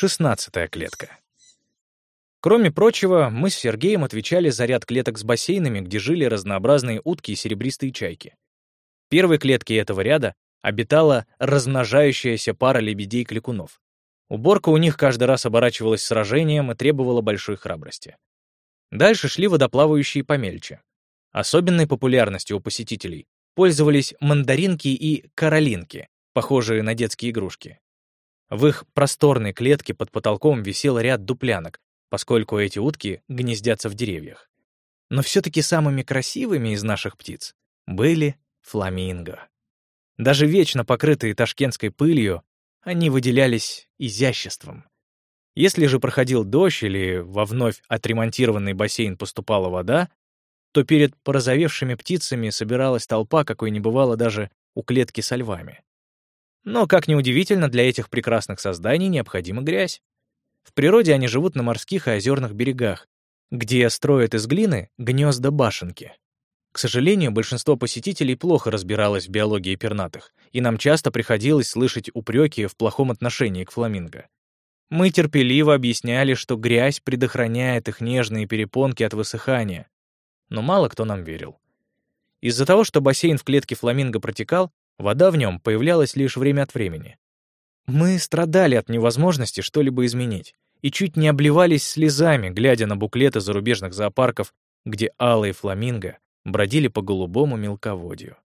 Шестнадцатая клетка. Кроме прочего, мы с Сергеем отвечали за ряд клеток с бассейнами, где жили разнообразные утки и серебристые чайки. В первой клетке этого ряда обитала размножающаяся пара лебедей-кликунов. Уборка у них каждый раз оборачивалась сражением и требовала большой храбрости. Дальше шли водоплавающие помельче. Особенной популярностью у посетителей пользовались мандаринки и каролинки, похожие на детские игрушки. В их просторной клетке под потолком висел ряд дуплянок, поскольку эти утки гнездятся в деревьях. Но все-таки самыми красивыми из наших птиц были фламинго. Даже вечно покрытые ташкентской пылью, они выделялись изяществом. Если же проходил дождь или во вновь отремонтированный бассейн поступала вода, то перед порозовевшими птицами собиралась толпа, какой не бывало даже у клетки со львами. Но, как ни удивительно, для этих прекрасных созданий необходима грязь. В природе они живут на морских и озерных берегах, где строят из глины гнезда башенки. К сожалению, большинство посетителей плохо разбиралось в биологии пернатых, и нам часто приходилось слышать упреки в плохом отношении к фламинго. Мы терпеливо объясняли, что грязь предохраняет их нежные перепонки от высыхания, но мало кто нам верил. Из-за того, что бассейн в клетке фламинго протекал, вода в нем появлялась лишь время от времени. Мы страдали от невозможности что-либо изменить и чуть не обливались слезами, глядя на буклеты зарубежных зоопарков, где алые фламинго бродили по голубому мелководью.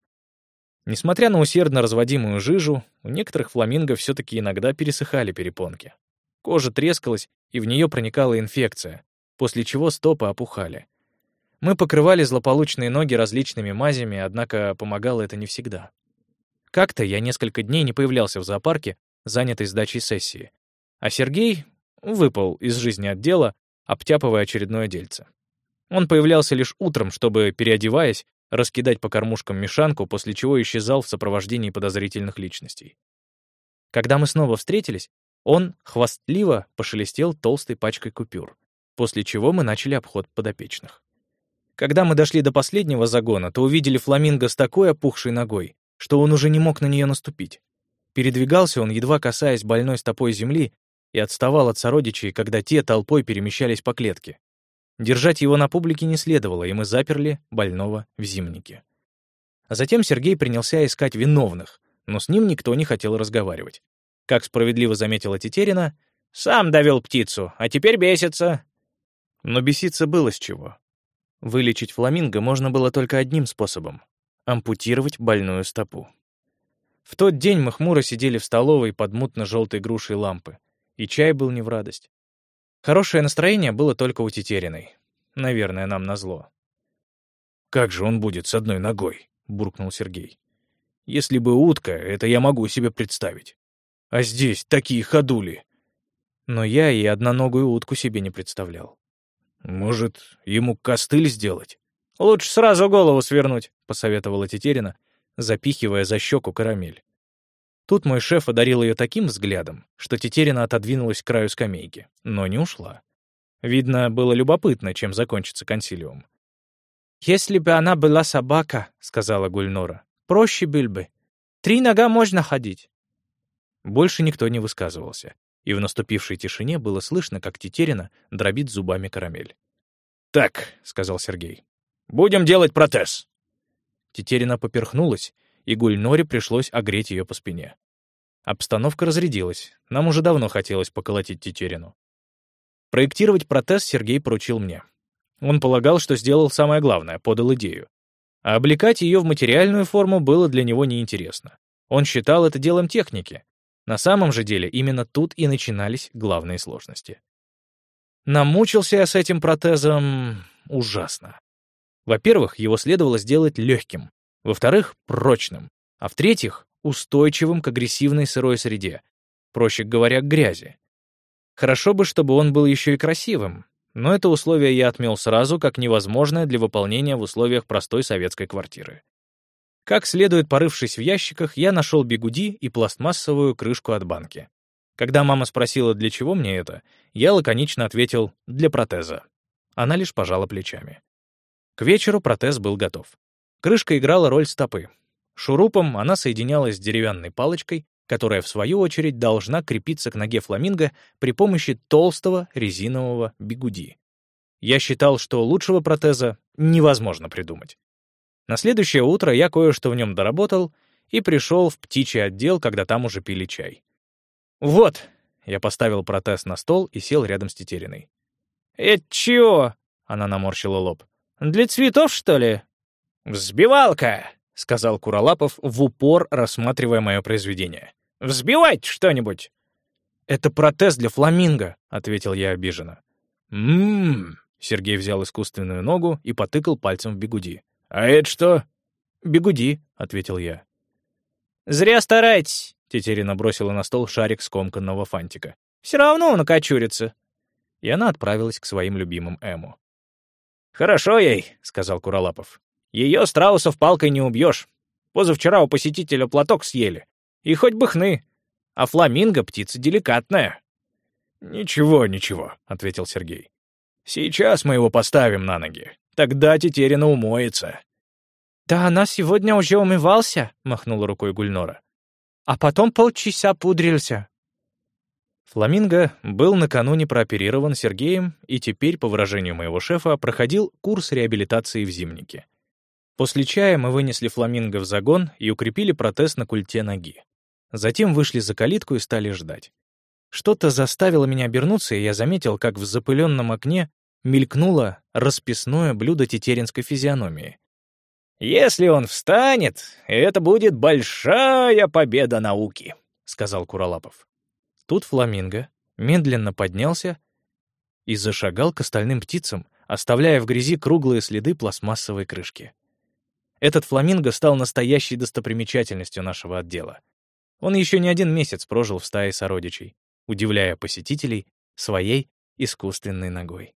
Несмотря на усердно разводимую жижу, у некоторых фламинго все-таки иногда пересыхали перепонки. Кожа трескалась, и в нее проникала инфекция, после чего стопы опухали. Мы покрывали злополучные ноги различными мазями, однако помогало это не всегда. Как-то я несколько дней не появлялся в зоопарке, занятый сдачей сессии. А Сергей выпал из жизни отдела, обтяпывая очередное дельце. Он появлялся лишь утром, чтобы, переодеваясь, раскидать по кормушкам мешанку, после чего исчезал в сопровождении подозрительных личностей. Когда мы снова встретились, он хвастливо пошелестел толстой пачкой купюр, после чего мы начали обход подопечных. Когда мы дошли до последнего загона, то увидели фламинго с такой опухшей ногой, что он уже не мог на нее наступить. Передвигался он, едва касаясь больной стопой земли, и отставал от сородичей, когда те толпой перемещались по клетке. Держать его на публике не следовало, и мы заперли больного в зимнике. А затем Сергей принялся искать виновных, но с ним никто не хотел разговаривать. Как справедливо заметила Тетерина, «Сам довел птицу, а теперь бесится». Но беситься было с чего. Вылечить фламинго можно было только одним способом — ампутировать больную стопу. В тот день мы хмуро сидели в столовой под мутно-желтой грушей лампы, и чай был не в радость. Хорошее настроение было только у Тетериной. Наверное, нам назло. «Как же он будет с одной ногой?» — буркнул Сергей. «Если бы утка, это я могу себе представить. А здесь такие ходули!» Но я и одноногую утку себе не представлял. «Может, ему костыль сделать?» «Лучше сразу голову свернуть», — посоветовала Тетерина, запихивая за щеку карамель. Тут мой шеф одарил ее таким взглядом, что Тетерина отодвинулась к краю скамейки, но не ушла. Видно, было любопытно, чем закончится консилиум. «Если бы она была собака», — сказала Гульнора, — «проще был бы. Три нога можно ходить». Больше никто не высказывался, и в наступившей тишине было слышно, как Тетерина дробит зубами карамель. «Так», — сказал Сергей, — «будем делать протез». Тетерина поперхнулась, и Гульноре пришлось огреть ее по спине. Обстановка разрядилась, нам уже давно хотелось поколотить Тетерину. Проектировать протез Сергей поручил мне. Он полагал, что сделал самое главное, подал идею. А облекать ее в материальную форму было для него неинтересно. Он считал это делом техники. На самом же деле именно тут и начинались главные сложности. Намучился я с этим протезом ужасно. Во-первых, его следовало сделать легким, во-вторых, прочным, а в-третьих, устойчивым к агрессивной сырой среде, проще говоря, к грязи. Хорошо бы, чтобы он был еще и красивым, но это условие я отмел сразу как невозможное для выполнения в условиях простой советской квартиры. Как следует, порывшись в ящиках, я нашел бигуди и пластмассовую крышку от банки. Когда мама спросила, для чего мне это, я лаконично ответил «для протеза». Она лишь пожала плечами. К вечеру протез был готов. Крышка играла роль стопы. Шурупом она соединялась с деревянной палочкой, которая, в свою очередь, должна крепиться к ноге фламинго при помощи толстого резинового бигуди. Я считал, что лучшего протеза невозможно придумать. На следующее утро я кое-что в нем доработал и пришел в птичий отдел, когда там уже пили чай. «Вот!» — я поставил протез на стол и сел рядом с Тетериной. «Это чего?» — она наморщила лоб. «Для цветов, что ли?» «Взбивалка!» — сказал Куролапов, в упор рассматривая мое произведение. «Взбивать что-нибудь!» «Это протез для фламинго», — ответил я обиженно. «М-м-м», Сергей взял искусственную ногу и потыкал пальцем в бегуди. «А это что?» «Бегуди», — ответил я. «Зря старайтесь», — Тетерина бросила на стол шарик скомканного фантика. «Все равно он окочурится». И она отправилась к своим любимым Эму. «Хорошо ей», — сказал Куролапов. Ее страусов палкой не убьешь. Позавчера у посетителя платок съели. И хоть бы хны. А фламинго — птица деликатная». «Ничего, ничего», — ответил Сергей. «Сейчас мы его поставим на ноги. Тогда Тетерина умоется». «Да она сегодня уже умывался», — махнула рукой Гульнора. «А потом полчаса пудрился». Фламинго был накануне прооперирован Сергеем и теперь, по выражению моего шефа, проходил курс реабилитации в Зимнике. После чая мы вынесли фламинго в загон и укрепили протез на культе ноги. Затем вышли за калитку и стали ждать. Что-то заставило меня обернуться, и я заметил, как в запыленном окне мелькнуло расписное блюдо тетеринской физиономии. «Если он встанет, это будет большая победа науки», — сказал Куролапов. Тут фламинго медленно поднялся и зашагал к остальным птицам, оставляя в грязи круглые следы пластмассовой крышки. Этот фламинго стал настоящей достопримечательностью нашего отдела. Он еще не один месяц прожил в стае сородичей, удивляя посетителей своей искусственной ногой.